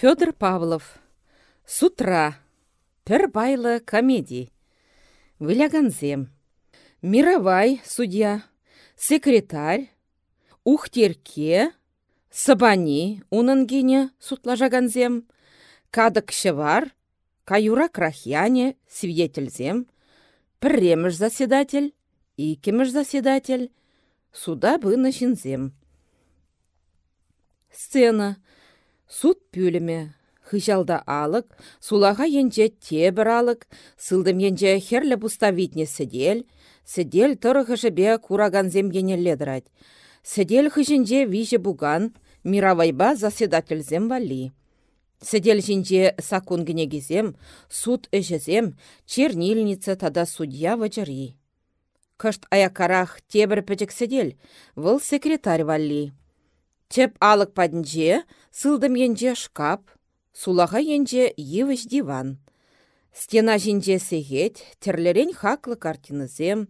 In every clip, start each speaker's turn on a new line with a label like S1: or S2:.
S1: Федор Павлов. С утра. Пір байлы комедий. Выляганзем. Мировай судья. Секретарь. Ухтерке. Сабани унангене сутлажаганзем. Кадык шевар. Каюра крахяне свидетельзем. Премеш заседатель. Икемеш заседатель. Суда бына шинзем. Сцена. Суд пүліме. Хыжалда алық, сулаға енже тебір алық, сылдым енже херлі бұставитне сідель, сідель тұры хыжыбе кураганзем енеледірать. Сідель хыжынже виже буган, мировайба заседательзем вали. Сідель жінже сакун гінегізем, суд эжізем, чернильница тада судья вачыри. Кышт аякарах тебір пөтік сідель, выл секретарь вали. Чеп алық падінже, сылдым енже шкап, сулаға енже евіш диван. Стена жинже сегет, терлерен хаклы картинызем,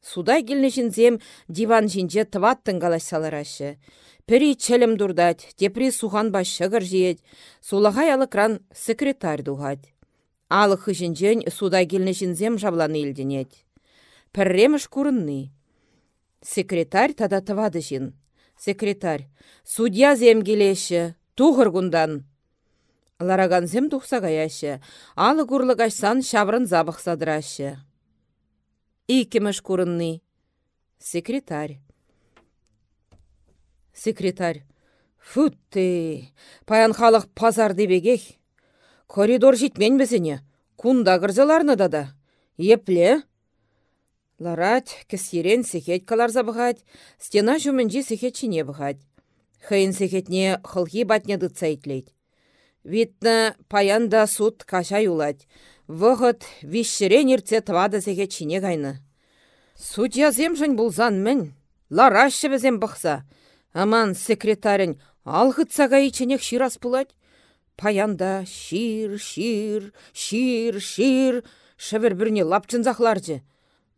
S1: суда келіне жінзем диван жинже тываттын саларашы. Пері чәлім дұрдать, тепри сухан шығыр жиет, сулаға алыкран секретарь дұғад. Алықы жінжен суда келіне жінзем жабланы елденет. Пірреміш күрінні. Секретарь тада тывады жин. Секретарь. Судья земгелеші. Туғыр күндан. Лараган тухса гаяшы. Алы күрлі кашсан шабрын забық садырашы. Икемеш курынны. Секретарь. Секретарь. Футты. Паян халық пазар дебегех. Коридор житмен бізіне. Кунда кырзыларны да. Епле. Ларать, кісерен сехет калар забығад, стена жүмінжі сехетчіне бұғад. Хейін сехетне хылхи батне дыцайтлейд. Витна паянда суд каша юлать. Вғыт вишшерен ирце твада сехетчіне гайны. Судья земжін бұлзан мін. Ларашы бізем бұқса. Аман секретарін алғытса гаиченек ширас бұлать. Паянда шир, шир, шир, шир, шывір бірне лапчын зақларжы.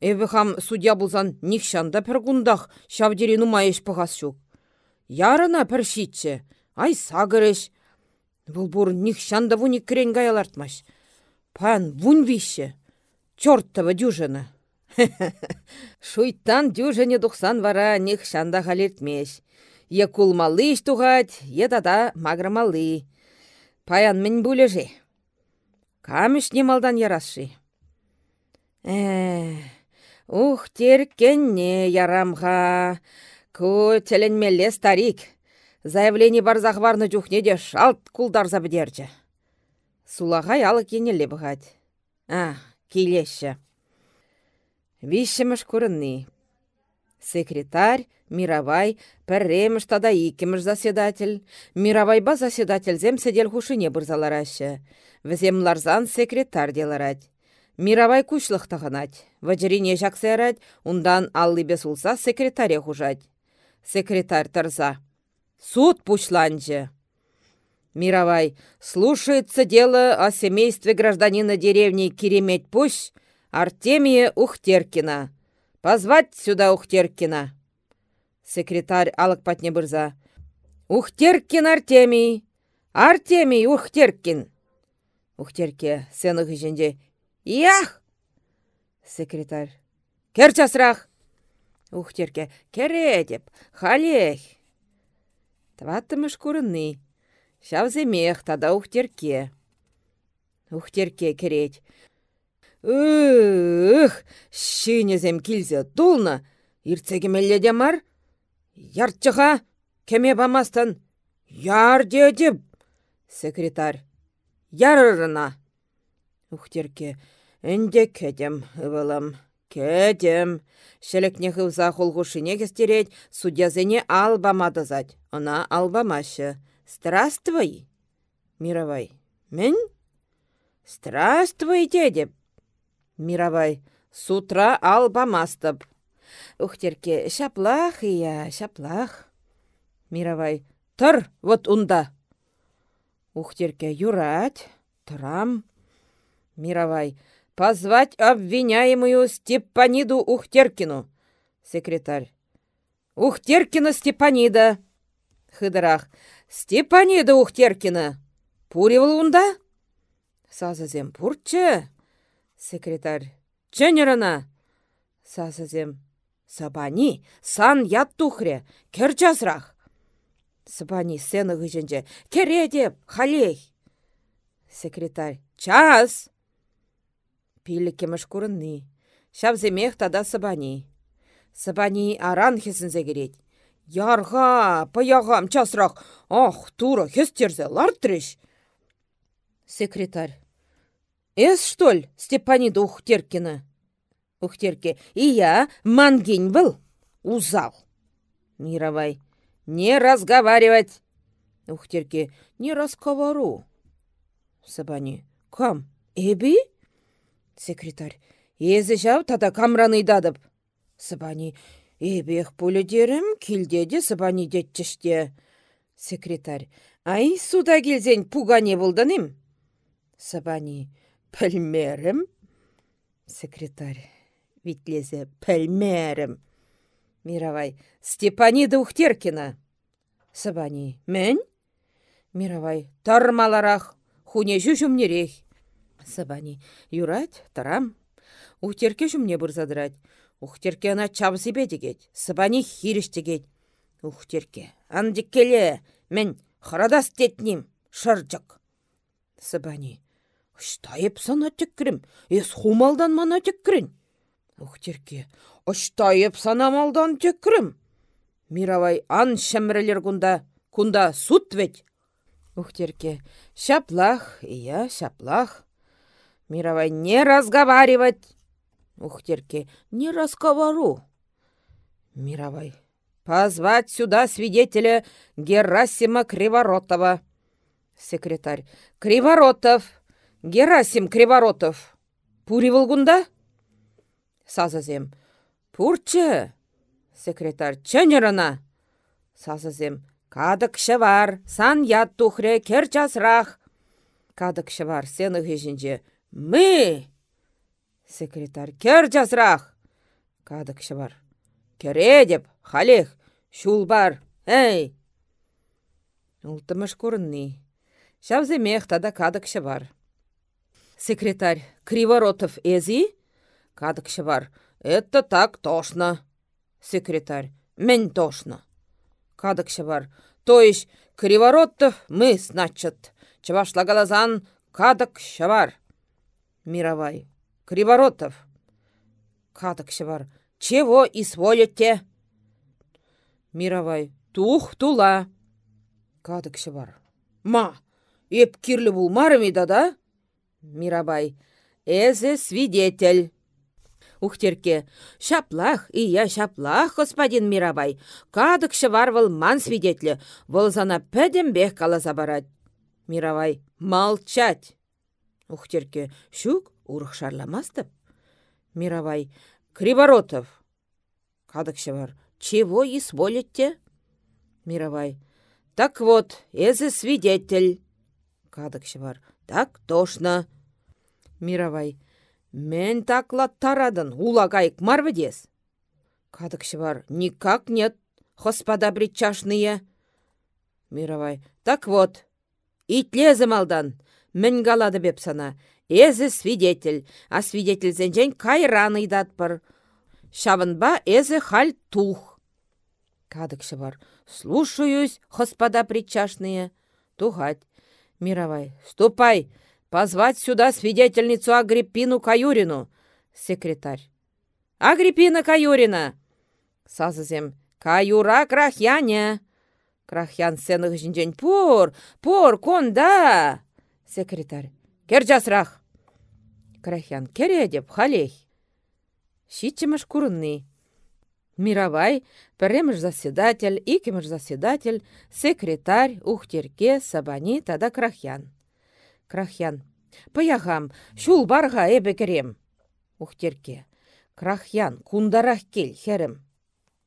S1: Эві хам судья бұлзан нихшанда пір күндақ шавдері нумайыш пығас шук. Ярына пір шитче, ай сағырыш. Бұл бұр нихшанда вуни крен гаялартмаш. Пан вун вище, чорттавы дюжина. Шуйттан дюжине дұқсан вара нихшанда халертмеш. Е кулмалы іш туғад, е тада маграмалы. Паян мен бүлежі. Камыш немалдан ярашы. Э, Ух, теркенне ярамға. Ку теленмелле старик. Заявление бар захварны жүхне де шалт кулдар забдерчі. Сулағай алы кенелі бұғад. А, келеші. Вишіміш күрінні. Секретарь, Мировай, пірреміш тада икіміш заседатель. Мировайба заседатель зем седел хушыне бұрзаларашы. Ларзан секретарь деларать. Мировай кучлық тағынат. Ваджирине жақсайрать, ундан аллыбе сулса секретаре хужать. Секретарь тарза. Суд пучланче. Мировай. Слушается дело о семействе гражданина деревни Киремет Пусь Артемия Ухтеркина. Позвать сюда Ухтеркина. Секретарь алык патне бырза. Ухтеркин Артемий. Артемий Ухтеркин. Ухтерке сенығы жінде Ях! Секретарь. Кер часрақ. Ухтерке. Кере деп. Халех. Тваттымыш күрінні. Шавземех тада ухтерке. Ухтерке керет. Ух, шинезем килзе тулна. Ирцеге мелледе мар. Ярчыға. Кеме бамастан. Яр дедіп. Секретарь. Ярырына. Ухтерке. Энде кәдем, ывылым. Кәдем. Шәлекне хывза холгушыне кестерет, судьязене албамадызать. Она албамашы. Здравствуй, Мировай. Мен? Здравствуй, дедеп. Мировай. С утра албамастып. Ухтерке, шаплах ия, шаплах. Мировай. Тұр, вот унда. Ухтерке, юрать. Тұрам. Мировай. Позвать обвиняемую Степаниду Ухтеркину. Секретарь. Ухтеркина Степанида. Хыдырах. Степанида Ухтеркина. Пуривыл унда? Сазызем пурчче. Секретарь. Ченерана. Сазызем. Сабани, сан ят тухре, кер жазрақ. Сабани сені ғыжынже, кере деп, халей. Секретарь. Час. Пилі кеміш күрінні. Шавземех тада сабани. Сабани аран хесінзе керет. Ярға, паягам часрақ, ах, тура, хестерзе, лартреш. Секретарь. Эс, что ли, Степанида Ухтеркина? Ухтерке. я мангень был. Узал. Мировой. Не разговаривать. Ухтерке. Не разговору. Сабани. Кам? Эби? Секретарь. Езі жау тада камраны дадып. Сабани. Эбех пуледерім, килдеде сабани детчіште. Секретарь. Ай, суда келзен пугане болданым. Сабани. Пілмерім. Секретарь. Витлезе. Пілмерім. Мировай. Степанида Ухтеркина. Сабани. Мен? Мировай. Тармаларах. Хуне жүжімнерек. Сабани. Юрать, тарам. Ухтерке жүмне бұрзадырать. Ухтерке ана чабзебе дегет. Сабани хиріш дегет. Ухтерке. Андеккеле. Мен харадас тетним. Шыржық. Сабани. Ыштайып сана теккірім. Ес хумалдан мана теккірін. Ухтерке. Ыштайып санамалдан теккірім. Мировай ан шәмірелер күнда. Кунда суд ведь. Ухтерке. Шаплах, иә, шаплах. Мировай не разговаривать. Ухтерке. Не разговору. Мировой. Позвать сюда свидетеля Герасима Криворотова. Секретарь. Криворотов. Герасим Криворотов. Пури волгунда? Сазазем. Пурчы. Секретарь. Чөнерана. Сазазем. Кадыкшы бар. Сан ят тухре кер жасрақ. Кадыкшы бар. Сені ғежінже. Мы. Секретарь. Кер жасрақ. Кадыкшы бар. Кере деп, халех, шул бар, әй! Ултымыш көрінні. Шавземех тада кадыкшы бар. Секретарь. Криворотов эзи? Кадыкшы бар. Это так тошно. Секретарь. Мен тошно. Кадыкшы бар. То есть, Криворотов мы, значит. Чавашла галазан кадыкшы бар. Мировой. Криворотов. Кадыкшы бар. Чего изволите? Мировой. Тух тула. Кадыкшы бар. Ма, еп кирлі булмарым да? Мирабай. Эзе свидетель. Ухтерке. Шаплах, и я шаплах, господин Мирабай. Кадыкшы бар выл ман свидетелі. Выл зана бех каласа барать. Мирабай. Молчать. Ухтерке. Шук, урық шарламастып. Мирабай. Криворотов. Кадыкшы бар. Чего изволите? Мировой. Так вот, эзе свидетель. Кадыкшы бар. Так тошно. Мировой. Мен такла тарадын, улагайк марвы дес. Кадыкшы бар. Никак нет, господа причашные. Мировой. Так вот, итлезім алдан. Мен галады беп сана. Эзі свидетель, а свидетель зенжен кайран идатпыр. Шавынба эзі халь тух. Кадыкшы бар. Слушаюсь, господа причашные. Тухать. Мировой. Ступай, позвать сюда свидетельницу Агриппину Каюрину. Секретарь. Агриппина Каюрина. Сазызем. Каюра крахяне. Крахян сеніх жінжен. Пор, пор, конда. Секретарь. Кер жасрақ. Крахян кере деп халех. Щитчемеш курынны. Мировай, пірреміш заседатель, икеміш заседатель, секретарь, ухтерке, сабани, тада крахян. Крахян. Паягам, шул барға эбе керем. Ухтерке. Крахян, кундарах кел, херем.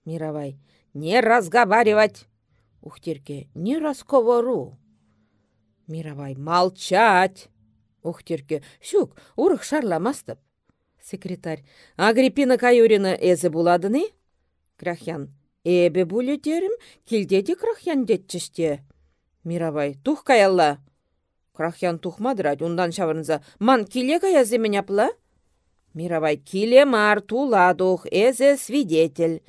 S1: Мировай. Не разговаривать. Ухтерке. Не разговору. Мировай. Молчать. Ухтерке. Шук, урых шарламастып. Секретарь. Агриппина Каюрина эзі буладыны? Крахян. Эбе булетерім, келдеде крахян детчіште. Мировай. Тух каялла. Крахян тухмадырать, ундан шавырнза. Ман киле каязе апла? Мировай киле мар туладух, эзе свидетель.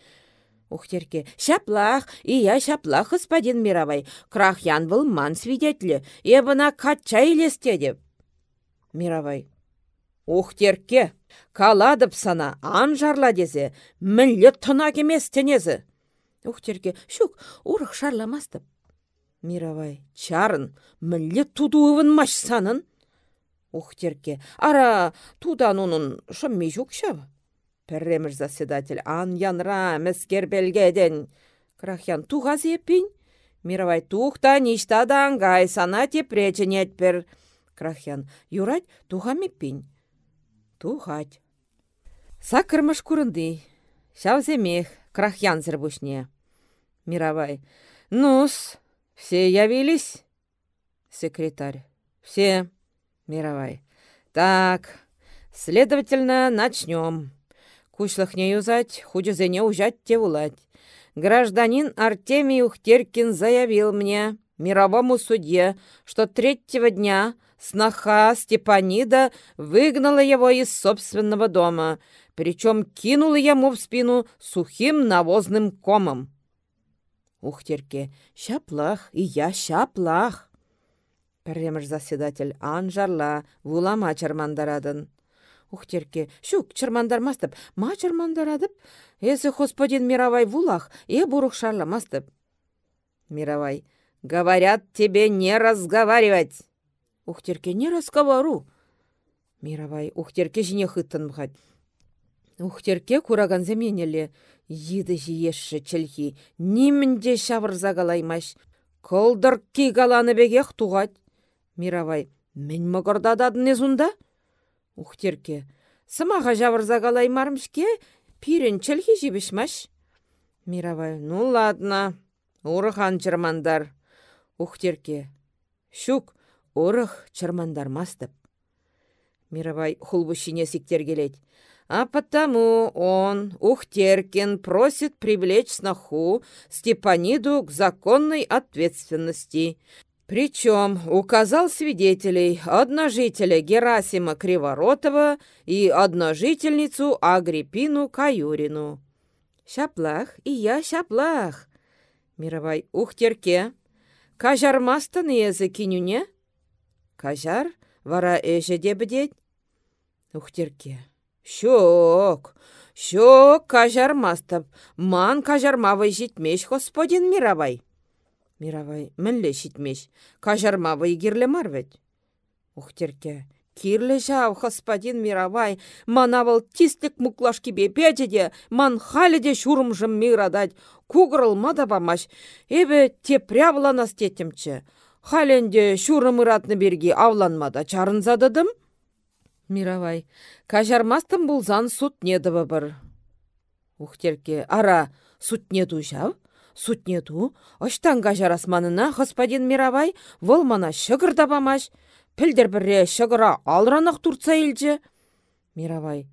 S1: Ухтерке, шаплах, и я шаплах, господин Мировай. Крахян был ман свидетель, ебана катча илесте деп. Мировай, ухтерке, каладып сана, ан жарла дезе, мүлі тұна кемес тенезі. Ухтерке, шук, урық шарламастып. Мировай, чарын, мүлі тудуывын маш санын. Ухтерке, ара тудан onun шыммей жүк шабы. Пәрремір заседатель, ан янра, мәскер белгеден. Крахян туға зеппін? Мировай тухта ништадан гай сана тепречен етпір. Крахян, юрать туға меппін? Тухать. Сакырмыш курынды. Шавземех, крахян зірбушне. Мировай, нус, все явились? Секретарь, все. Мировай, так, следовательно, начнем. Кушлахне юзать, худюзене ужать те улать. Гражданин Артемий Ухтеркин заявил мне, мировому судье, что третьего дня сноха Степанида выгнала его из собственного дома, причем кинула ему в спину сухим навозным комом. Ухтерке, щаплах, и я щаплах. Пәрремір заседатель анжарла, вулама чармандарадын. Ухтерке, щук, чырмандармастып, ма чырмандарадып, эсі господин Мировай вулах, е бурух шарламастып. Мировай, говорят тебе не разговаривать. Ухтерке, не разговору. Мировай, ухтерке жіне хыттын бұхат. Ухтерке кураган заменелі, еді жиешші чілхи, немінде шавырза галаймаш. Колдыр ки галаны бегех туғат. Мировай, мен мұғырдададын езунда? Ухтерке. Сымаға жавырза мармшке, пирен чілхи жібішмаш. Мировай. Ну ладно. Урыхан чырмандар. Ухтерке. Шук. Урых мастып. Мировай хулбущине сиктер келет. А потому он, Ухтеркин, просит привлечь сноху Степаниду к законной ответственности причем указал свидетелей одножителя Герасима Криворотова и одножительницу Агриппину Каюрину. Шаплах и я шаплах. Мировай ухтерке. Кажармастан езі кинюне? Кажар, вара эже дебедет? Ухтерке. Шок, шок кажармастап. Ман кажармавай жетмеш, господин Мировай. Мировай, мінлі шитмеш, кажарма кирле марвет. Ухтерке, кирле жау, господин Мировай, манавал тистік муклашки бепеде ман халеде шурымжым мирадать, мада бамаш, эбе тепря вланас тетімчі. Халенде шурым ыратны берге авланмада чарынзадыдым? Мировай, кажармастым булзан недовы бір. Ухтерке, ара, не дужав? Сутнету, ыштанга жарасманына, господин Мировай, вол мана шығыр табамаш. Пілдір бірре шығыра алранық турца елже. Мировай,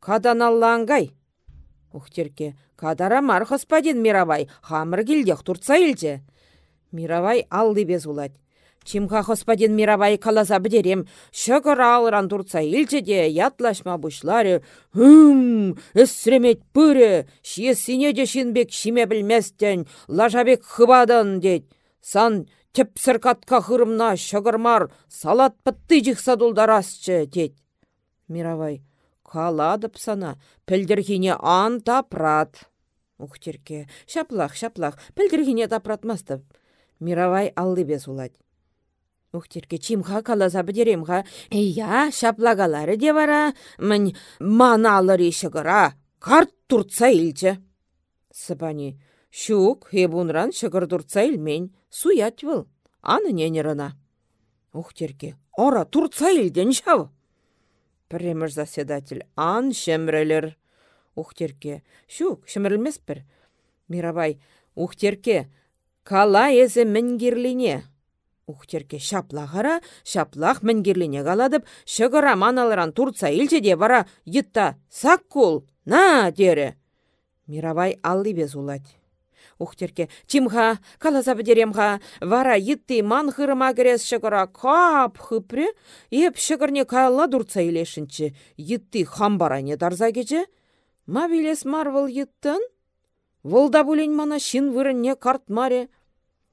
S1: кадан аллангай. Ухтерке, кадара мар, господин Мировай, хамыр келдех турца елже. Мировай алды без улать. Чимха господин Мировай каласа бідерем, шығыр алыран турца илчеде ятлашма бұшлары, хүм, үссіремет пүрі, шиесіне де шинбек шиме білместен, лажабек хыбадын дед. Сан тепсір қатқа хырымна шығырмар, салат пытты жықса дулдарасчы дед. Мировай, каладып сана, пілдіргіне ан тапрат. Ухтерке, шаплах, шаплах, пілдіргіне тапратмастып. Мировай алды без улать. Ухтерке чимха каласа бідеремға. Эйя, шаплагалары де вара, мін маналыр шығыра, карт турца илчі. Сыпани, шук, ебунран шығыр турца илмен, суят был, аны ненерына. Ухтерке, ора турца илден шав. Премір заседатель, ан шемрелер. Ухтерке, шук, шемрелмес бір. Мирабай, ухтерке, кала езі мінгерлине. Ухтерке шаплағара, шаплақ мінгерліне қаладып, шығыра маналаран турца де бара, етта, сақ кул, на, дере. Мировай алли без улать. Ухтерке, чимха, каласа бідеремха, вара йытти ман хырыма керес шығыра кап хыпре, еп шығырне кайла дурца илешінчі, йытти хамбаране дарза кече. Ма билес марвыл йыттын? Волда мана шин вырынне картмаре.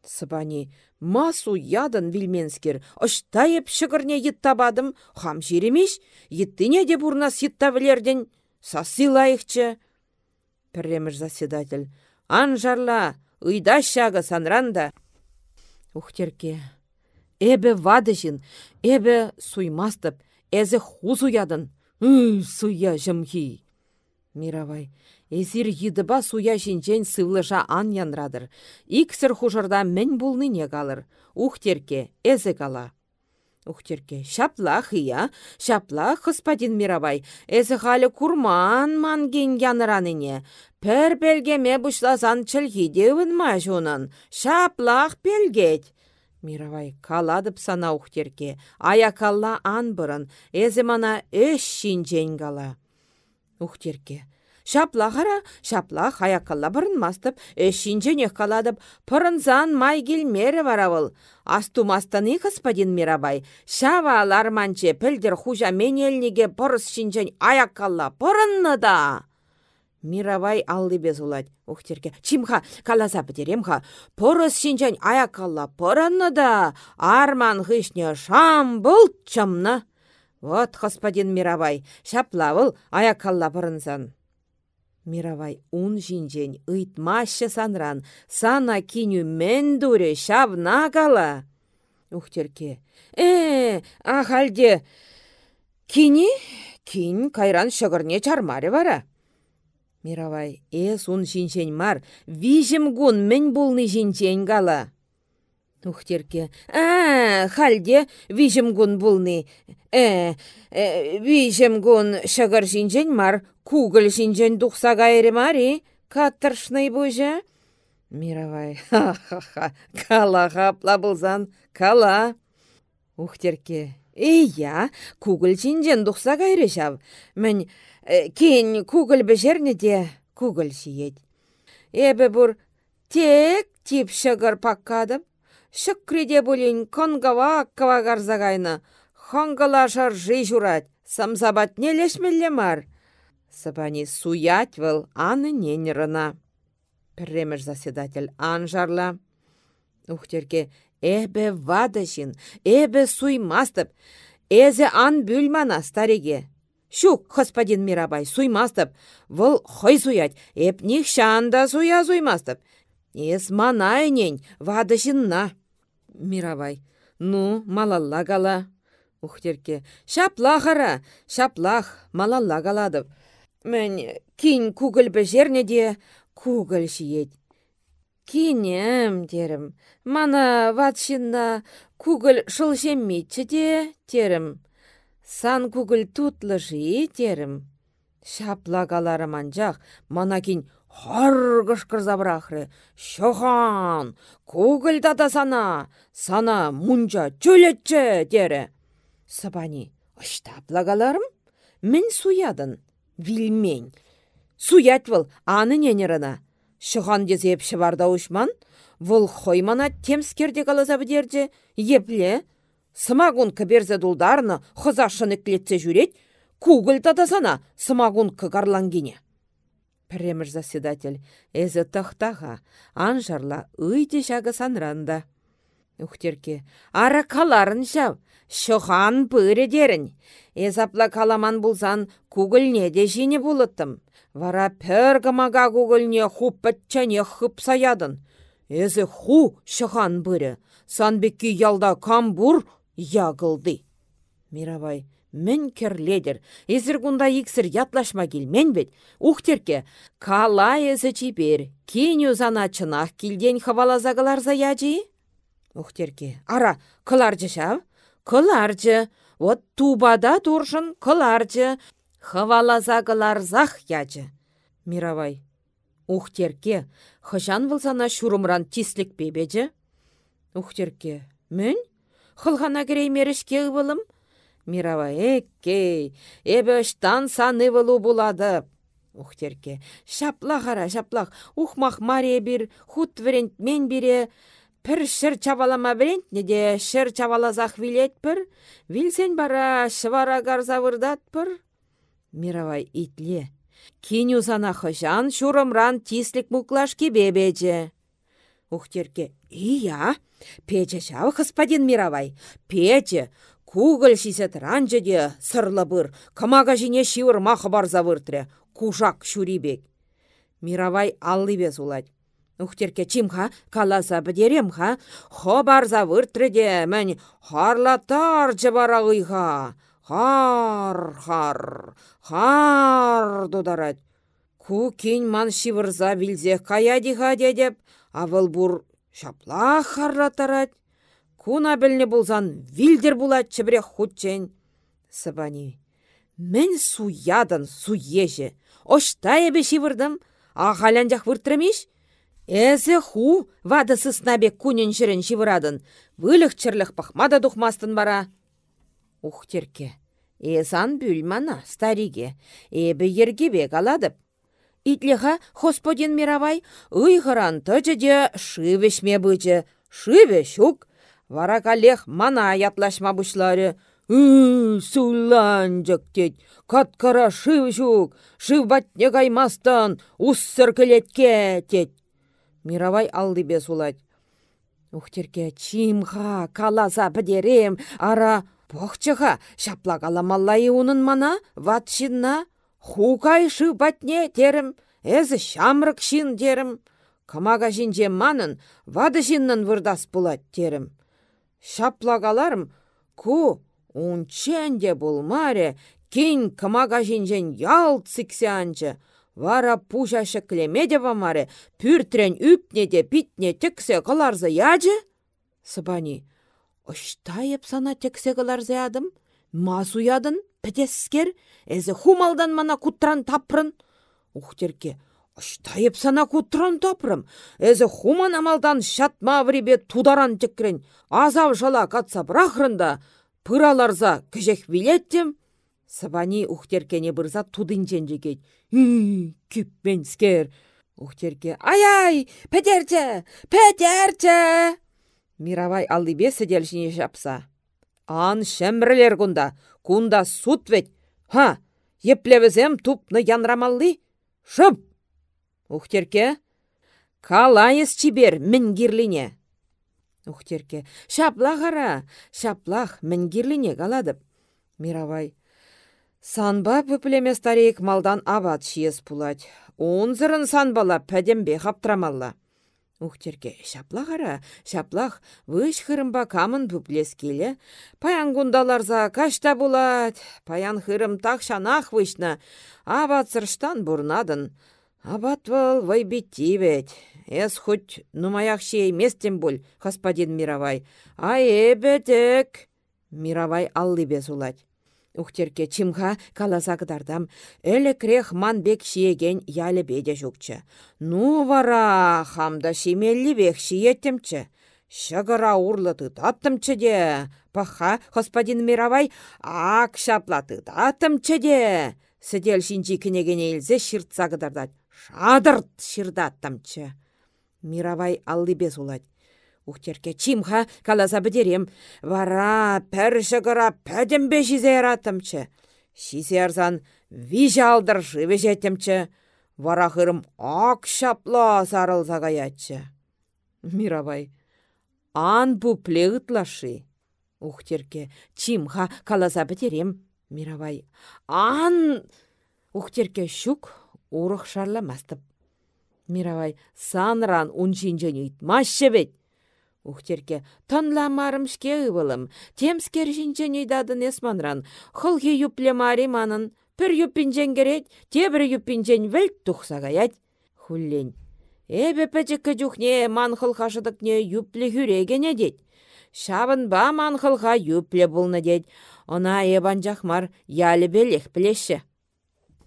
S1: Сыбани, масу ядын вилменскер, ошта еп шығырне йыттабадым, хам жеремеш, йыттыне де бурнас йыттавілерден, сасилайықчы. Пірреміш заседатель. Анжарла, ыйда шага санранда. Ухтерке. Эбе вадышын, эбе суймастып, эзе хузу ядын. суя жымхи. Мировай. Эзир йыдыба суя жинчен сывлыша ан янрадыр. Иксір хужырда мен булныне калыр. Ухтерке, эзе кала. Ухтерке, шаплах ия, шаплах, господин Мировай, эзі халі курман манген яныраныне. Пір белгеме бұшласан чілхидеуін ма жонын, шаплах белгет. Мировай каладып сана ухтерке, аякалла ан бұрын, эзі мана өш шинжен. Ухтерке, Шаплахара, шаплах хаякалла мастып, эшинченех каладып, пырынзан май келмері варавыл. Астумастаны, господин Мирабай, шава аларманче пілдір хужа менелнеге пырыс шинчен аякалла пырынны да. Мирабай алды без улать. Ухтерке. Чимха, каласа пітеремха. Пырыс шинчен аякалла пырынны да. Арман хышне шам бұл чымны. Вот, господин Мирабай, шаплавыл аякалла пырынсан. Мировай ун жинжен ыйтмашы санран, сана киню мен дуре кала. Ухтерке. Э, ахалде, кини, кин кайран шығырне чармаре вара. Мировай, эс ун жинжен мар, вижім гун мен булны жинжен кала. Ухтерке. А, халде вижім гун булны. Э, э, вижім гун шығыр жинжен мар, Кугыл шинчен тухса кайры мари, каттыршный бұжа. Мировай, ха-ха-ха, кала хапла бұлзан, кала. Ухтерке, Эйя, кугыл шинчен тухса кайры шав. Мен, э, кен кугыл бежерне де шиет. Эбі бұр тек тип шығыр паккадым. Шықкреде бұлін конгава аккава гарзагайны. Хонгылашар жи журать, самзабат не лешмелле мар. Сабани суять выл аны ненерына. Пірремеш заседатель анжарла. Ухтерке, эбе вадышин, эбе суймастып, эзе ан бүлмана стареге. Шук, господин Мирабай, суймастып, выл хой суять, эпних шанда суя суймастып. Эс манайнень, вадышинна. Мирабай, ну, малалла гала. Ухтерке, шаплахара, шаплах, малалла галадып. Мен кин кугыл бежерне де кугыл шиет. Кинем, терім. Мана ватшинна кугыл шылшеммитчі де, терім. Сан кугыл тутлы жи, терім. Шапла манжақ, мана кин харгыш кырзабрахры. Шохан, кугыл дата сана, сана мунча чөлетчі, тере. Сабани, ыштаплагаларым? Мен суядын. Вильмень. Суять выл, аны ненерына. Шыған дезе епші барда ұшман, вұл хоймана темскерде қалаза бідерде, епле. Сымагун кіберзе дулдарны хызашыны клетсе жүрет, кугыл татасана сымагун кығарлангене. Премір заседатель, әзі тақтаға, анжарла ұйде жағы санранда. Ухтерке, ара каларын жав, Шохан пыры дерін. Эзапла каламан булсан кугылне де жіне булыттым. Вара пөр гамага кугылне хуппатчане хып саядын. Эзі ху шохан бұры. Санбекки ялда камбур яғылды. Мирабай, мен керледер. Эзір гунда ятлашма келмен бет. Ухтерке, кала езі чипер. Кеню зана чынақ келден хавалазағылар заяджи? Ухтерке, ара, кылар жашав? Кыларчы, вот тубада туршын хывалаза кыларзах ячы. Мировай. Ухтерке, хышан вылсана шурумран тислік бебеджі? Ухтерке, мін? Хылғана керей мерішке Мировай, эккей, эбі штан саны вылу булады. Ухтерке. Шаплах ара, шаплах. Ухмах маре бір, хут верент мен бире. Пір шыр чавалама верент, неде шыр чавалазақ вилет пір. Вилсен бара шывара гарза вырдат пір. Мировай итле. Киню сана хыжан шурымран тислік муклаш кебебеже. Ухтерке. Ия, пече шау, господин Мировай. Пече, Кугыл шисет ранжы де сырлы бұр, кымага жіне шивыр мақы бар завыртыры, кушак шурибек. Мировай аллы бес улать. Ухтерке чимха, каласа ха, хо бар завыртыры де, мән харлатар жыбара ұйға. Хар, хар, хар дударад. Ку кень ман шивырза вилзе кая диха дедеп, бур шапла харлатарад. Куна біліне болзан вилдер булат чебре хутчен. Сабани. Мен суядын суеже. Ошта ебе шивырдым. Ағалянжақ выртырмеш? Эзі ху вады сыснабек кунен жірін шивырадын. Вылық чырлық пахмада дұқмастын бара. Ухтерке. Эзан бүлмана стариге. Эбі ергебек аладып. Итлеха господин Мировай ұйғыран де шывешме бычы. Шыве шук Вара калех мана ятлашма бушлары. Суланжак тет, каткара шыв жук, шыв батне каймастан, уссыр келетке тет. Мировай алды бе сулать. Ухтерке чимха, каласа бідерем, ара похчыха, шапла каламаллайы унын мана, ватшинна, хукай шыв батне терім, әзі шамрык шин терім. Камага жинже манын, вады жиннын вырдас булат терім. Шаплагаларым, ку унченде булмаре, кин кымага жинжен ял циксе Вара пужашы клемеде маре, пүртрен үпнеде питне тіксе кыларзы яджы? Сыбани, ұштайып сана тіксе кыларзы ядым? Масу ядын, пәтескер, әзі хумалдан мана куттран тапрын. Ухтерке, Ыштайып сана кутран тапрым. Эзі хуман амалдан шатма вребе тударан теккрен. Азав жала катса брахрында. Пыраларза кіжек вилеттем. Сабани ухтеркене бұрза тудынчен жекет. Күппен скер. Ухтерке, ай-ай, пәтерчі, пәтерчі. Мировай алдыбе сәделшіне жапса. Ан шәмірлер күнда, күнда суд вет. Ха, еплевізем тупны янрамалли. Шып! Ухтерке? Калайыз чибер мінгірліне. Ухтерке. Шаплах ара, шаплах мінгірліне каладып. Мировай. Санба пөпілеме старейік малдан абат шиес пулать. Унзырын санбала пәдембе хаптрамалла. Ухтерке, шаплах ара, шаплах, выш хырымба камын бүплес келе. Паян гундаларза кашта булать, паян хырым так шанах вышна, абат сырштан бурнадын. Абатвал вайбетти ведь. Эс хоть нумаях шей местем боль, господин Мировай. А эбетек. Мировай аллы без улать. Ухтерке чимха каласа кыдардам. Әлі крех манбек шиеген ялі беде жүкчі. Ну вара хамда шимелли бек шиеттімчі. Шыгыра урлы таттымчы де. Паха, господин Мировай, ак шаплаты таттымчы де. Сідел шинчи кінеген елзе шыртса кыдардат. Шадырт шырдаттамчы. Мировай аллыбе сулать. Ухтерке чимха каласа бідерем. Вара пәр шығыра пәдімбе жизе яратымчы. Шизе арзан виже алдар живе жетімчі. Вара хырым ак шапла сарылза гаяччы. Мировай. Ан бу плегытлашы. Ухтерке чимха каласа бідерем. Мировай. Ан... Ухтерке щук урых шарламастып. Мировай санран унчинчен үйтмашы бет. Ухтерке тонламарымшке ывылым, темскер жинчен үйдадын эсманран, хылхи юпле мари манын, пір юппинчен керет, тебір юппинчен вәлт тухсагаят. Хуллен. Эбе пәчіккі жүхне ман не юпле хүрегене дед. Шабын ба ман хылха юпле бұлны дед. Она ебан жақмар ялі белех плеші.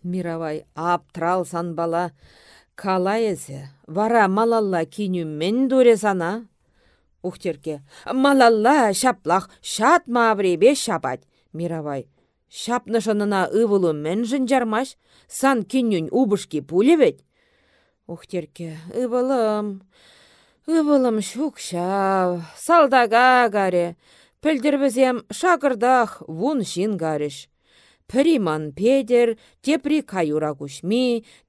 S1: Мировай аптрал санбала. Калайызы, вара малалла мен дуре сана. Ухтерке, малалла шаплах шат мавребе шапать. Мировай, Шапнышынына ывылу мэнжін жармаш, сан киннюн убышки пулевет. Ухтерке, ывылым, ывылым шукшав, салдага гаре, пілдірбізем шақырдақ вун шин гарыш. Піриман педер, тепри каюра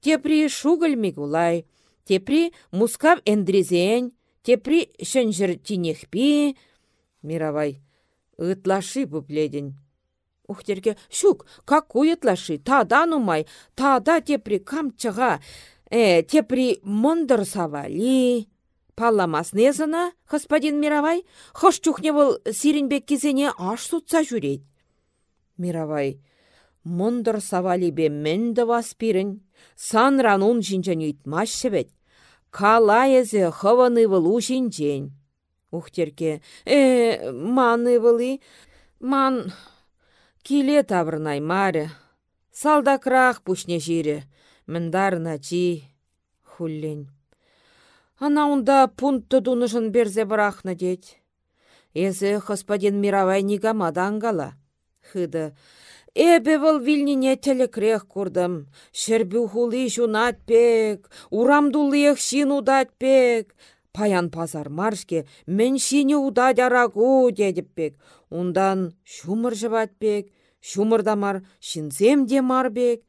S1: тепри шугыльми гулай, тепри мускав эндризен, тепри шынжыр тинехпи. Мировай, ытлаши бупледен. Ухтерке, шук, какой ытлаши, тада нумай, тада тепри камчыға, э, тепри мондыр савали. Палламас незына, господин Мировай, хош чухне был сиренбек кезене аш сутса жүрет. Мировай, мондыр савалибе менді васпирін, санран он жинжан үйтмаш себет. Калайезе хываны вылу жинжен. Ухтерке, э, маны вылы, ман киле табырнай маре. Салдакрах пушне жире, міндарна чи, хуллен. Ана унда пунтты дунышын берзе барахна деть. Эзе господин Мировай нигамадан гала. Хыды, Эбе вăл вилнине телекрех курдым. Шербю хули пек, урамдуллиех шин пек. Паян пазар маршке, мен шине удать арагу пек. Ундан шумыр пек, шумырдамар шинзем де марбек.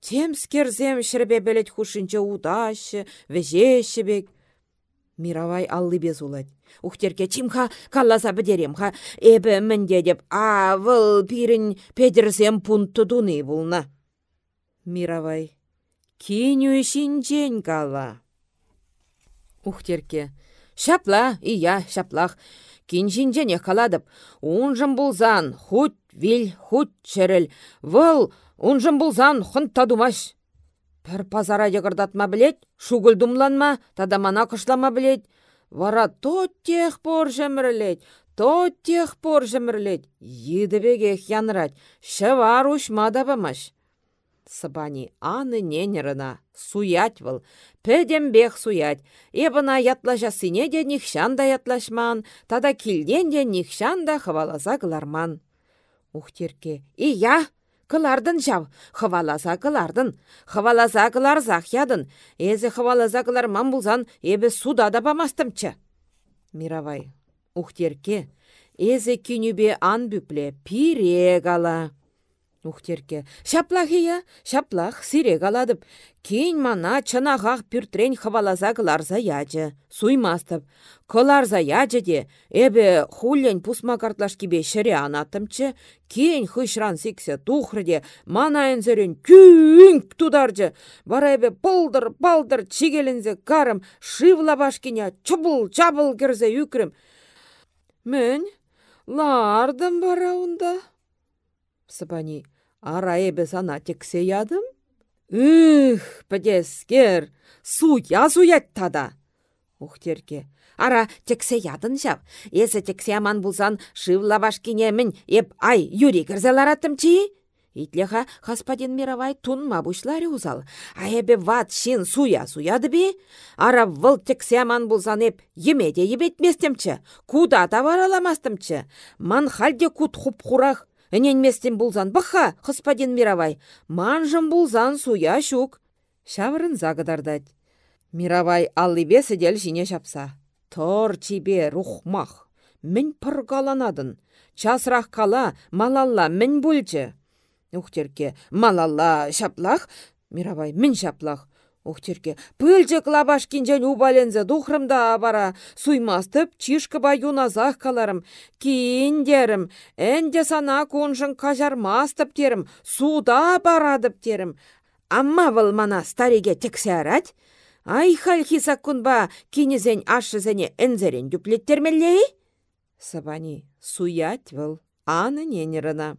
S1: Темскерзем шербе белет хушинче удашы, бек. Мировай аллы без улать. Ухтерке чимха калласа ха эбі мінде деп а выл пирін педірсем пунтты туны булна. Мировай. Киню шинчен кала. Ухтерке. Шапла, ия, шаплах. Кинжинжене каладып. Унжым булзан, хут вил, хут черел. Выл, унжым булзан, хын тадумаш. Пір пазара егірдатма білет, шугыл думланма, тада мана кышлама білет. Вара то тех пор жемірлет, то тех пор жемірлет. Едібегех янрать, шывар ушма бамаш. Сыбани аны ненерына, суять выл, бех суять. Ебына ятлаша сине де нихшан да ятлашман, тада килден де нихшан да хваласа кыларман. Ухтерке, и я, Кылардын жав, хываласа кылардын, хываласа кыларзақ ядын, эзі хываласа кыларман бұлзан, эбі суда да бамастымчы. Мировай, ухтерке, эзі күнібе ан бүпле, пире ала. Ухтерке, шаплахия, шаплах, сирек аладып. Кейін мана чынағақ пүртрен хавалаза кыларза яджы, суймастып. Кыларза яджы де, эбе хуллен пусма картлаш кибе шыре анатымчы, кейін хышран сиксе тухрыде, мана әнзерін күнг тударжы. Бара эбе пылдыр, балдыр чигелінзе карым, шивла башкиня чубыл, чабыл кірзе үкірім. Мен, лардым бара унда. Сыпани, Ара эбе сана тексе ядым? Үх, пәдескер, суя суят тада. Ухтерке. Ара тексе ядын жав. Есі тексе аман булсан шывла башкине еп ай юри кірзелараттым чи? Итлеха господин Мировай тунма бушлари узал. А эбе ват шин суя суяды бе? Ара выл тексе аман булсан еп емеде ебетместімчі. Куда тавараламастымчы. Ман халде кут хуп хурах Эненместен булзан баха, господин Мировай. Манжым булзан суя шук. Шаврын загадардать. Мировай аллыбе сидел жине шапса. Тор чибе рухмах. Мін пыргаланадын. Часрақ кала, малалла мін бүлчі. Ухтерке, малалла шаплах. Мировай, мін шаплах. Ухтерке, пыльчык лабаш кинжен убалензе духрымда бара, суймастып, чишкі юназах каларым, кейіндерім, әнде сана конжын кажармастып терім, суда барадып терім. Амма выл мана стареге тексәрәт, ай хальхи саккунба кинезен ашызене әнзерен дүплеттермеллей? Сабани, суять выл, аны ненерына.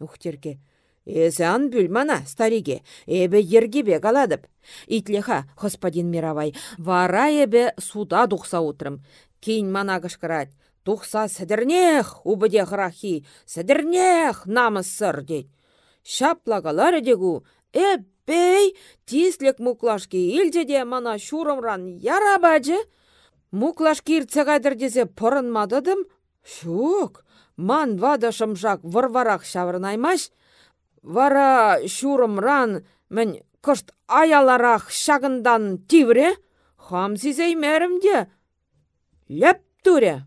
S1: Ухтерке, Эзан бүлмана, стариге, эбе ергебе каладып. Итлеха, господин Мировай, вара эбе суда духса утрым. Кейін мана кышкырать. Тухса сәдірнех, убыде храхи, сәдірнех, намыс сыр, дед. Шаплагалар дегу, эппей, тислек муклашки илжеде мана шурымран ярабаджы. Муклашки иртсе кайдыр дезе пырынмадыдым. Шук, ман вада шымжак варварах шавырнаймаш, вара ран мен кышт аяларах шагындан тивре, хам сизей мәрімде. Леп туре.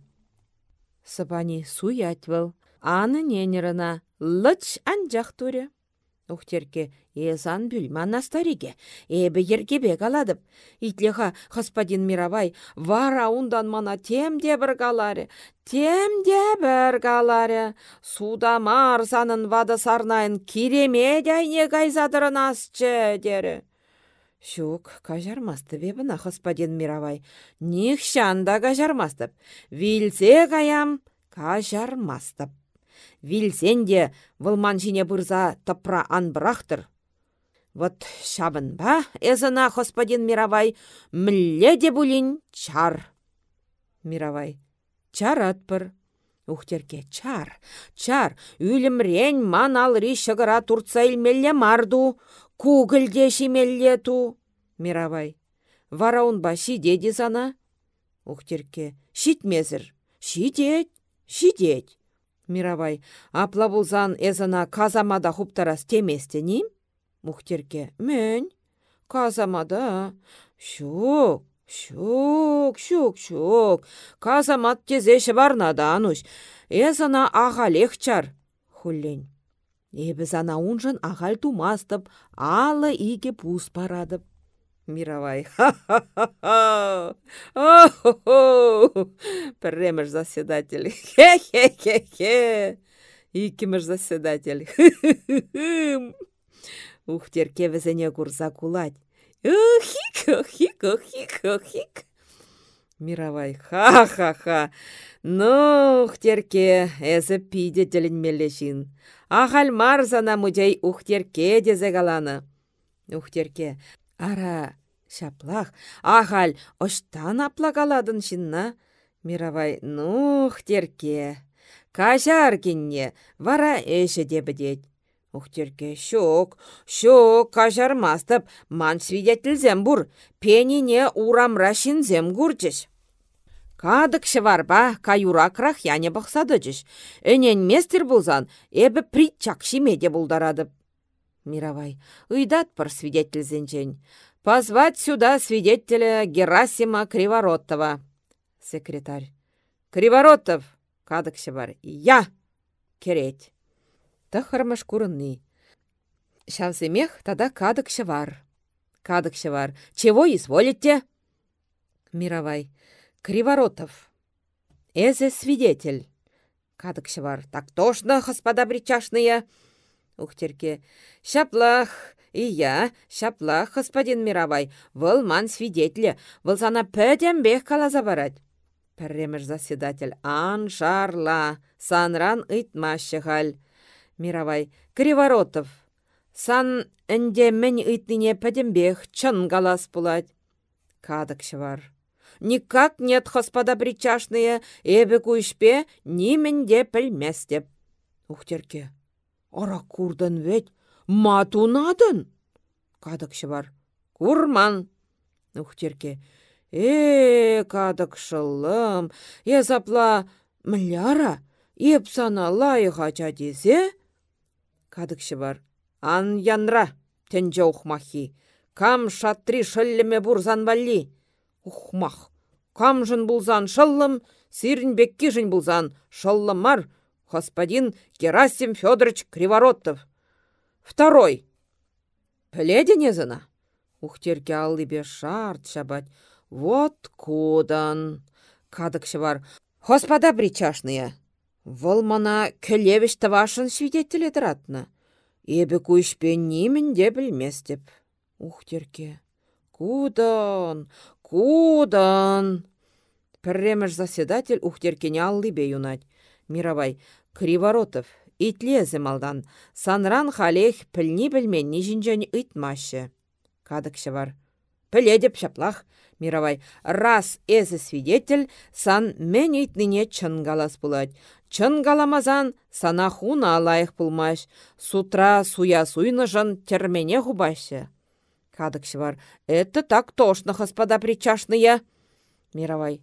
S1: Сапани суятвыл, аны ненерына, лыч анжақ туре. Ухтерке езан бүл монастыриге, эбі ергебе каладып. Итлеха, господин Мировай, вара ундан мана темде бір каларе, темде бір каларе. Суда мар санын вады сарнайын киреме дайне кайзадырын асчы, дері. Шук, кажармасты бебіна, господин Мировай. Них шанда кажармастып. Вилсе каям, кажармастып. Вилсен де вылман жіне бұрза тапра анбырақтыр. Вот шабын ба, эзына, господин Мировай, мүлле де бұлін чар. Мировай, чар атпыр. Ухтерке, чар, чар, үлімрен ман алри шығыра турца илмелле марду, кугілде шимелле ту. Мировай, вара ба шиде зана. Ухтерке, шитмезір, шидет, шидет. Мировай, апла булзан эзана казамада хуптарас теместені? Мухтерке, мен, казамада, шук, шук, шук, шук, казамат тезеші барнада ануш, эзана ағалех чар, хуллен. Эбі зана унжын ағал тумастып, алы иге пус парадып. Мировай. Ха-ха-ха! О-хо-хо! Заседатель. Хе-хе-хе-хе! Икимеш заседатель. Ух, терке везене курса кулать. Хик, хик, хик, хик. Мировай. Ха-ха-ха! Ну, ухтерке, эзі пиде телінмелешін. Ағал марзана мудей ухтерке дезе галаны. Ухтерке, Ара, шаплах, ахал, оштан аплагаладын шинна. Мировай, нух терке. Кажар кенне, вара эші дебідет. Ухтерке, шок, шок, кажармастып, ман свидетельзем бур, пенине урамра шинзем гурчыш. Кадыкшы ба, каюракрах яне бақсадычыш. Энен местер болзан, эбі притчак шимеде булдарадып. Мировай. Ыйдат пар свидетельзенчен. Позвать сюда свидетеля Герасима Криворотова. Секретарь. Криворотов. Кадыкшы бар. Я. Кереть. Тахармаш курынны. Шавсемех тада кадыкшы бар. Чего изволите? Мировай. Криворотов. Эзе свидетель. Кадыкшы бар. Так точно, господа причашные. Ухтерке. Шаплах, и я, шаплах, господин Мировай, выл ман свидетелі, выл сана бех калаза барать. Пірремір заседатель, ан шарла, санран ыйтмашы хал. Мировай, Криворотов, сан әнде мен ыйтныне бех чын галас булать. Кадыкшы бар. Никак нет, господа причашные, эбі күйшпе, нименде пілместеп. Ухтерке. Ара курдан вет, матунадын. Кадыкшы бар. Курман. Ухтерке. Э, кадыкшылым, езапла мляра, еп сана лайыға жадезе? Кадыкшы бар. Ан янра, тенже ухмахи. Кам шатри шыллеме бурзан валли. Ухмах. Кам жын булзан шыллым, сирін бекки жын булзан шыллымар, господин Герасим Федорович Криворотов. Второй. Пледенезана. Ухтерке аллыбе шарт шабать. Вот кодан. Кадыкшы бар. Господа причашные. Вăл мана көлевіш вашын свидетелі дыратны. Эбі күшпе немін де білмес. Ухтерке. Кудан, кудан. Пірреміш заседатель ухтеркене аллыбе юнать. Мировай, Криворотов, итлезе малдан, санран халех пілні білменні жінжен үйтмашы. Кадыкшы бар. Піледіп шаплах, Мировай, раз эзі свидетель, сан мен үйтніне чынгалас булать. Чынгаламазан сана хуна алайық пулмаш, сутра суя жын термене хубашы. Кадыкшы бар. Это так тошно, господа причашные. Мировай.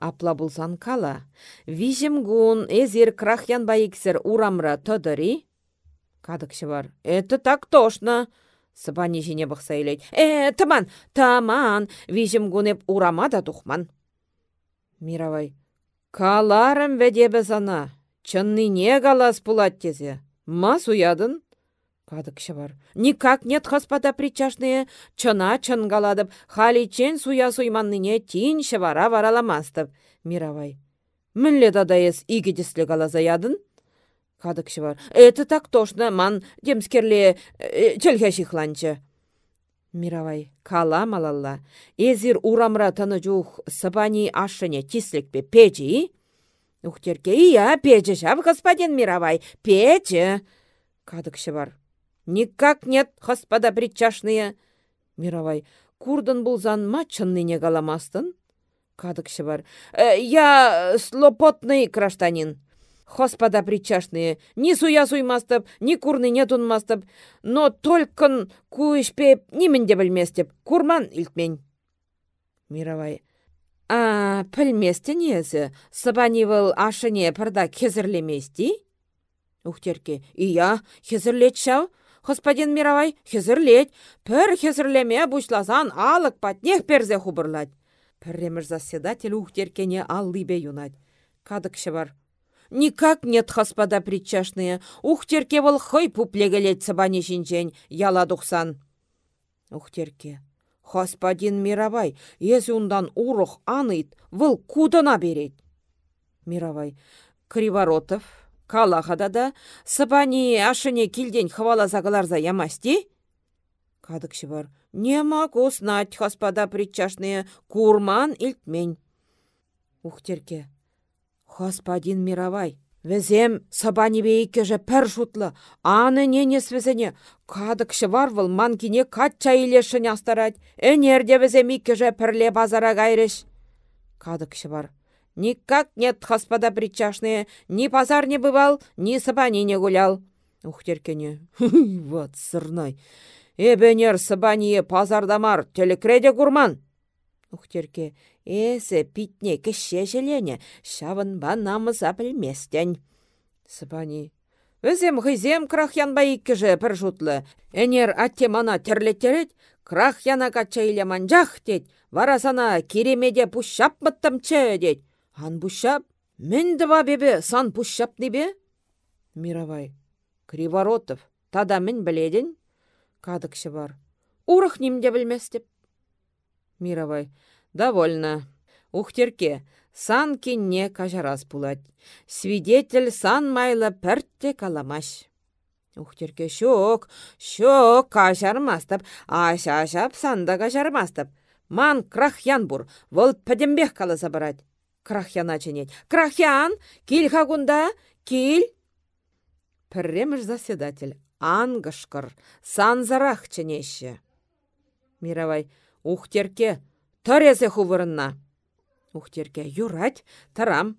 S1: Апла булсан кала. Вижім гун эзір крахян байиксер урамра тодыри. Кадыкшы бар. Это так тошно. Сыбани жіне бұқса елейд. Э, таман, таман, вижім гунеп урама да тухман. Мировай. Каларым вәдебі зана. не галас пулат тезе. Ма суядын? Кадыкшы бар. Никак нет, господа причашные. Чына чын галадып, халичен суя суйманныне тин вара вараламастып. Мировай. Мүлле дада ес игедесле галаза ядын? Кадыкшы бар. Это так тошно, ман демскерле э, чельхе шихланчы. Мировай. Кала малалла. Эзир урамра таны жух сабани ашыне тислекпе печи? Ухтерке, ия, печі шав, господин Мировай, печі. Кадыкшы бар. Никак нет, господа причашные. Мировай, курдын булзанма чынныне галамастын? Кадыкшы бар. «Э, я слопотный гражданин. Господа причашные, ни суя суймастып, ни курны не тунмастып, но только куышпеп, нимінде білместіп, курман илтмен. Мировай. А, пілместі незі, сабанивыл ашыне пырда кезірлеместі? Ухтерке, ия, хезірлет шау, господин Мировай, хезірлет, пір хезірлеме бұшласан алық патнех перзе хубырлать. Пірремір заседатель ухтеркене аллыбе юнать. Кадыкшы бар. Никак нет, господа причашные. Ухтерке был хой пуплегелет сабане шинчен, яла духсан. Ухтерке. Господин Мировай, есі ундан урох аныйт, выл кудына берет. Мировай. Криворотов, Калахада да сыпани ашыне килден хвалазагаларза ямасти? Кадыкшы бар. Не могу знать, господа причашные, курман илтмень. Ухтерке. Господин Мировай, Візем сабани бейкеже пір шутлы, аны нене свізіне, кадыкшы варвыл манкине катча илешін астарать, энерде візем иккеже пірле базара гайрыш. Кадыкшы бар. Никак нет, господа причашные, ни пазар не бывал, ни сабани не гулял. Ухтеркене, вот сырной. Эбенер сабание пазардамар, телекреде гурман. Ухтерке, эсе питне кеше желене, шавынба намыза білместен. Сабани, Өзем хызем крах янба иккеже пір жұтлы. Энер атте мана терлеттерет, крах яна кача иле манжақ варасана керемеде пұшап мұттым чы дед. Ан пущап? Дыва бебе сан пущап бе? Мировай. Криворотов. Тада мен біледін? Кадыкшы бар. Урых немде білмес деп. Мировай. Довольно. Ухтерке. Сан кенне кажарас пулать. Свидетель сан майлы пәртте каламаш. Ухтерке шок, шок кажармастып, аша-ашап санда кажармастып. Ман крахян бур, вол пәдембех каласа барать. Крахяна ченет. Крахян, кил хагунда, кил. Пірреміш заседатель. Ангышкыр, санзарах ченеші. Мировай, ухтерке, торезе хувырынна. Ухтерке, юрать, тарам.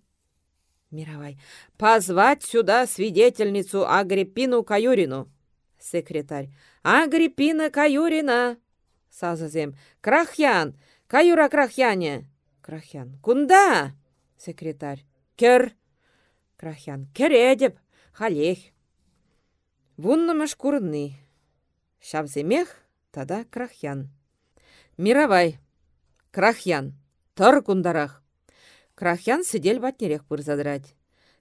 S1: Мировай, позвать сюда свидетельницу Агриппину Каюрину. Секретарь, Агриппина Каюрина. Сазазем, Крахян, Каюра Крахяне. Крахян. Кунда? Секретарь. Кер. Крахян. Кередеп. Халех. Вуннымыш курынны. Шавземех, тада крахян. Мировай. Крахян. Тыр кундарах. Крахян сидель батнерех пырзадрать.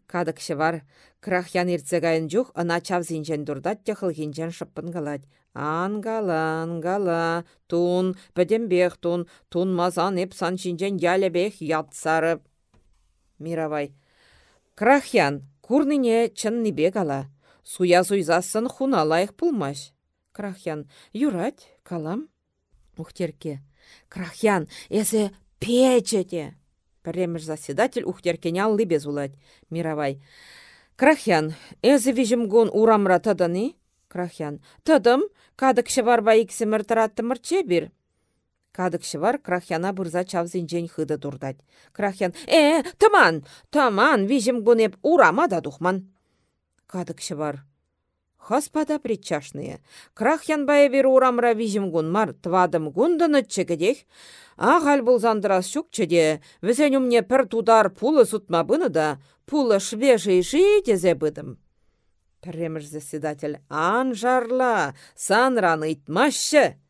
S1: Кадыкшы бар, крахян ирцегайын жух, ына чавзинчен дурдат техыл хинчен шыппын галать. Ангала, ангала, тун, пәдембех тун, тун мазан еп санчинчен ялебех ятсарып. Мировай. Крахян, курныне чынныбек ала. Суя суйзасын хуналайық пулмаш. Крахян, юрать, калам. Ухтерке. Крахян, эсе печете. Премеш заседатель ухтеркене аллы без улать. Мировай. Крахян, эзе вижімгон урамра таданы? Крахян. Тадым, кадыкшы барба иксімір тұраттымыр бір. Кадыкшы бар, крахяна бұрза чавзинжен хыды дурдать. Крахян. Э, таман, таман, вижімгон еп урама да духман. Кадыкшы бар. Господа причашные, крах янбая бер урамра вижім мар твадым гундыны чегедех, ағал бұл зандырас шукчеде, візен умне пір тудар пулы сутма быны да, пулы швежий жи дезе быдым. Пірреміш заседатель, ан жарла, санраны итмашы.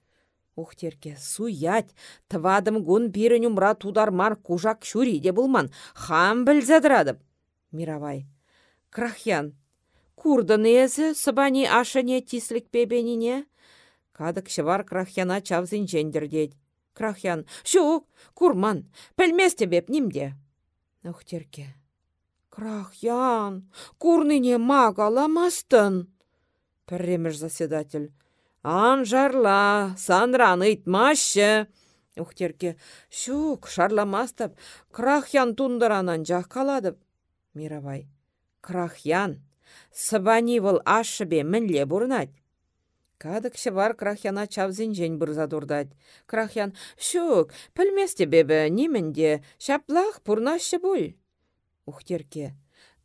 S1: Ухтерке суять, твадым гун пирін умра тудар мар кужак шури де булман, хам білзедірадып. Мировай. Крахян, Курдын езі сыбани ашыне тислік пебенине. Кадык шывар крахяна чавзин жендірдед. Крахян, шук, курман, пәлместе беп нимде. Ухтерке. Крахян, курныне магаламастын. Пірреміш заседатель. Ан жарла, санран итмашы. Ухтерке, шук, шарламастып, крахян тундыранан жақ каладып. Мировай, крахян, Сыбани вăл ашшыбе мӹнле бурнать. Кадыкшы бар крахяна чавзинчен бұрза дурдать. Крахян, шук, пілместе бебі, немінде, шаплах пурнашы бұл. Ухтерке,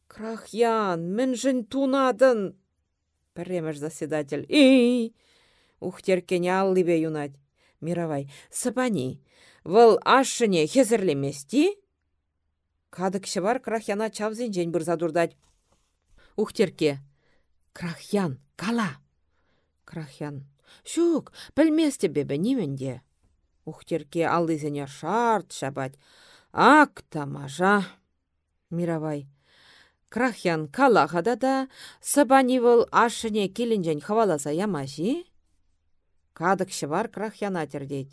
S1: крахян, мін жын тунадын. Пірремеш заседатель. И, ухтеркене аллыбе юнать. Мировай, сыбани, вăл ашшыне хезірлемести? Кадыкшы бар крахяна чавзинчен бұрза дурдать. Ухтерке. Крахян, кала. Крахян. Шук, пілместе бебе неменде. Ухтерке алдызене шарт шабать. Ак тамажа. Мировай. Крахян калахада да сабанивыл ашыне келінжен хаваласа ямаши? Кадыкшы бар крахяна тердейд.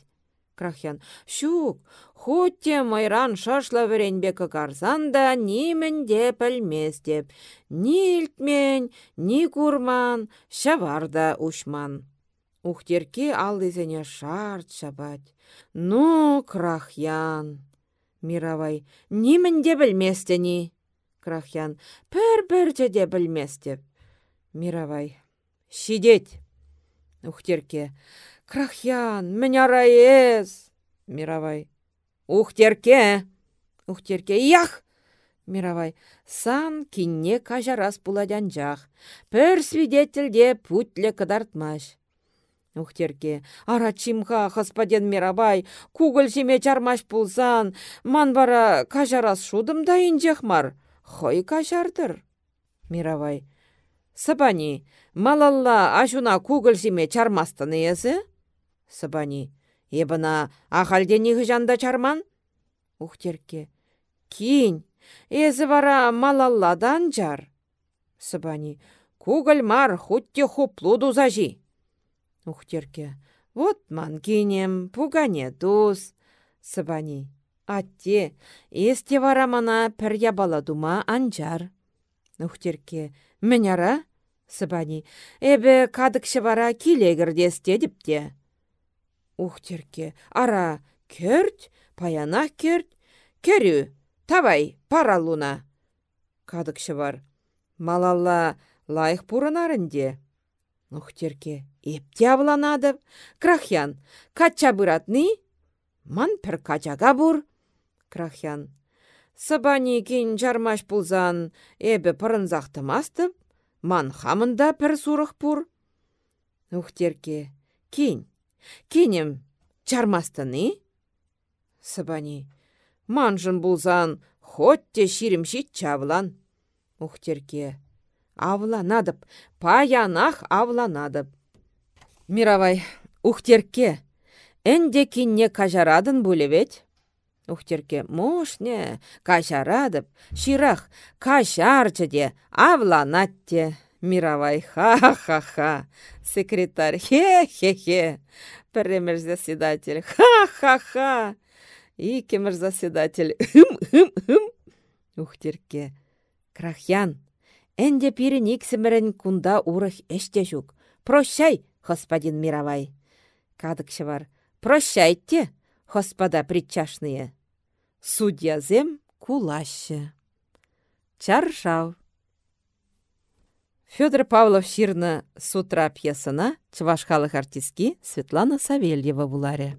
S1: Крахян. Шук, хотте майран шашла веренбе карсан да де пілмес деп. Ни илтмен, ни курман, шаварда ушман. Ухтерке алдызене шарт шабать. Ну, крахян. Мировай. де білместені. Крахян. Пір-бірже де білместеп. Мировай. Шидеть. Ухтерке. Крахян, мен арайыз. Мировай. Ухтерке. Ухтерке. Ях! Мировай. Сан кинне кажарас жақ. Пір свидетельде путле кыдартмаш. Ухтерке. Арачимха, господин Мирабай, кугыл жеме чармаш пулсан, ман бара кажарас шудым да инжехмар. Хой кажардыр. Мировай. Сабани, малалла ажуна кугыл жеме чармастын езі? Сыбани. Ебіна ахалде жанда чарман? Ухтерке. Кин, езі вара малалладан жар. Сыбани. Кугыл мар хутте хуплу дузажи. Ухтерке. Вот ман кинем, пугане дус. Сыбани. Атте, есте вара мана пір ябаладума анжар. Ухтерке. Міняра? Сыбани. Эбі кадыкшы вара килегірдесте депте. Ухтерке, ара, керт, паяна керт, керю, тавай, пара луна. Кадыкшы бар. Малалла лайық пурынарынде. Ухтерке, епте авланады. Крахян, кача бұратны? Ман пір качага бұр. Крахян, Сабани кен жармаш пулзан, эбі мастып, ман хамында пір сурық пұр. Ухтерке, кен, Кенем чармастыны? Сыбани. Манжын булзан, хотте ширемшит чавлан. Ухтерке. Авланадып, паянах авланадып. Мировай, ухтерке. Энде кинне кажарадын булевет. Ухтерке, мошне, кажарадып, ширах, кажарчыде, авланатте. Мировай, ха-ха-ха. Секретарь, хе-хе-хе. Премер заседатель, ха-ха-ха. И кемер заседатель, хым-хым-хым. Ухтерке. Крахян, энде пирен иксімірін кунда урых эште жүк. Прощай, господин Мировай. Кадыкшы бар. Прощайте, господа. Судья зем кулаще. Чаршав. Федор Павлов ширна сутра пьесына чываш артистки Светлана Савельева буларе.